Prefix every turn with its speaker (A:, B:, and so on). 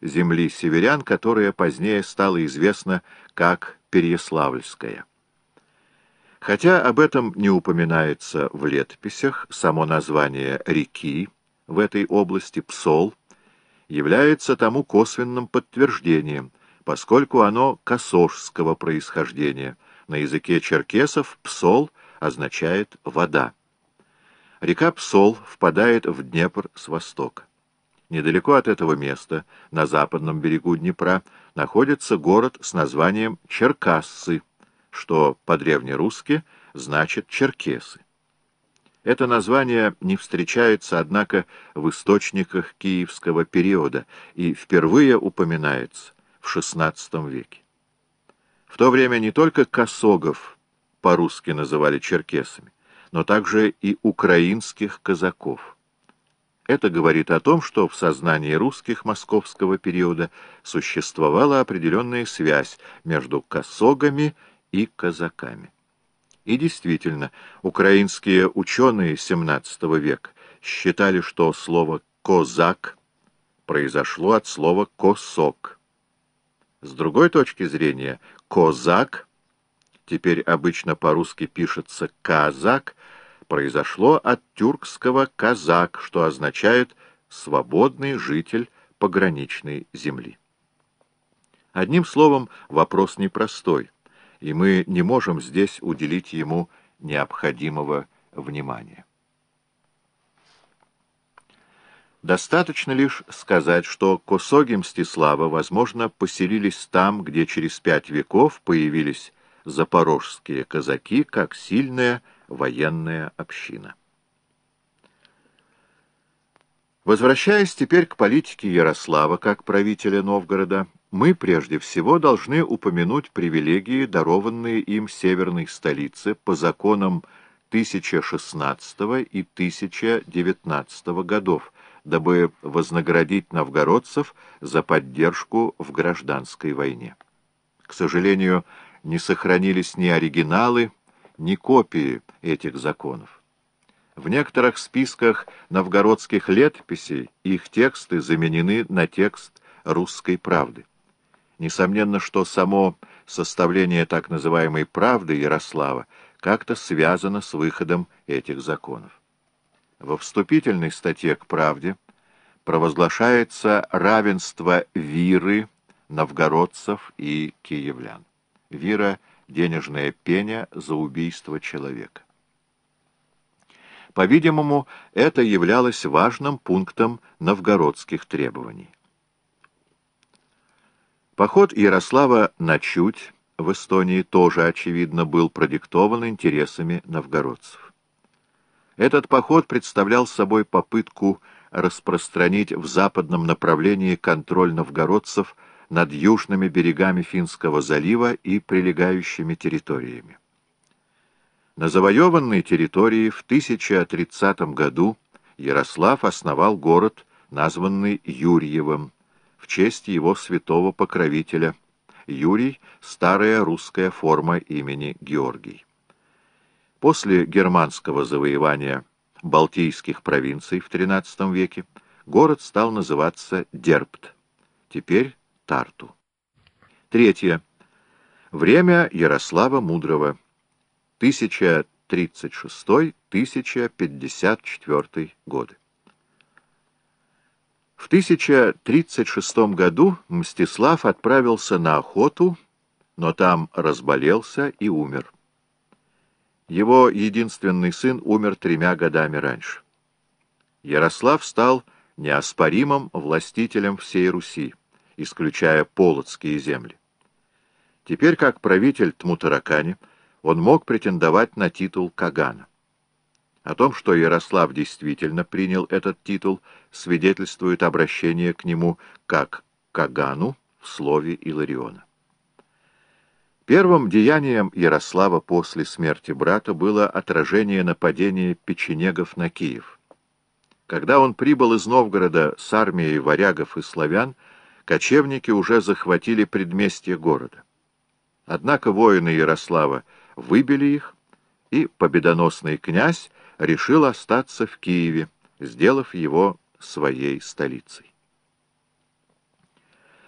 A: земли северян, которая позднее стала известна как Переяславльская. Хотя об этом не упоминается в летописях, само название реки в этой области Псол является тому косвенным подтверждением, поскольку оно косожского происхождения. На языке черкесов «псол» означает «вода». Река Псол впадает в Днепр с востока. Недалеко от этого места, на западном берегу Днепра, находится город с названием Черкассы, что по-древнерусски значит «черкесы». Это название не встречается, однако, в источниках киевского периода и впервые упоминается в XVI веке. В то время не только косогов по-русски называли черкесами, но также и украинских казаков. Это говорит о том, что в сознании русских московского периода существовала определенная связь между косогами и казаками. И действительно, украинские ученые XVII века считали, что слово «козак» произошло от слова «косок». С другой точки зрения, «козак» теперь обычно по-русски пишется «казак», произошло от тюркского «казак», что означает «свободный житель пограничной земли». Одним словом, вопрос непростой и мы не можем здесь уделить ему необходимого внимания. Достаточно лишь сказать, что косоги Мстислава, возможно, поселились там, где через пять веков появились запорожские казаки, как сильная военная община. Возвращаясь теперь к политике Ярослава как правителя Новгорода, мы прежде всего должны упомянуть привилегии, дарованные им северной столице по законам 1016 и 1019 годов, дабы вознаградить новгородцев за поддержку в гражданской войне. К сожалению, не сохранились ни оригиналы, ни копии этих законов. В некоторых списках новгородских летописей их тексты заменены на текст русской правды. Несомненно, что само составление так называемой «правды» Ярослава как-то связано с выходом этих законов. Во вступительной статье к «правде» провозглашается равенство виры новгородцев и киевлян. Вира — денежная пеня за убийство человека. По-видимому, это являлось важным пунктом новгородских требований. Поход Ярослава на Чуть в Эстонии тоже, очевидно, был продиктован интересами новгородцев. Этот поход представлял собой попытку распространить в западном направлении контроль новгородцев над южными берегами Финского залива и прилегающими территориями. На завоеванной территории в 1030 году Ярослав основал город, названный Юрьевым, в честь его святого покровителя. Юрий — старая русская форма имени Георгий. После германского завоевания Балтийских провинций в XIII веке город стал называться Дербт, теперь Тарту. Третье. Время Ярослава Мудрого. 1036-1054 годы. В 1036 году Мстислав отправился на охоту, но там разболелся и умер. Его единственный сын умер тремя годами раньше. Ярослав стал неоспоримым властителем всей Руси, исключая полоцкие земли. Теперь, как правитель Тмутаракани, он мог претендовать на титул Кагана. О том, что Ярослав действительно принял этот титул, свидетельствует обращение к нему как Кагану в слове Илариона. Первым деянием Ярослава после смерти брата было отражение нападения печенегов на Киев. Когда он прибыл из Новгорода с армией варягов и славян, кочевники уже захватили предместье города. Однако воины Ярослава выбили их, и победоносный князь решил остаться в Киеве, сделав его своей столицей.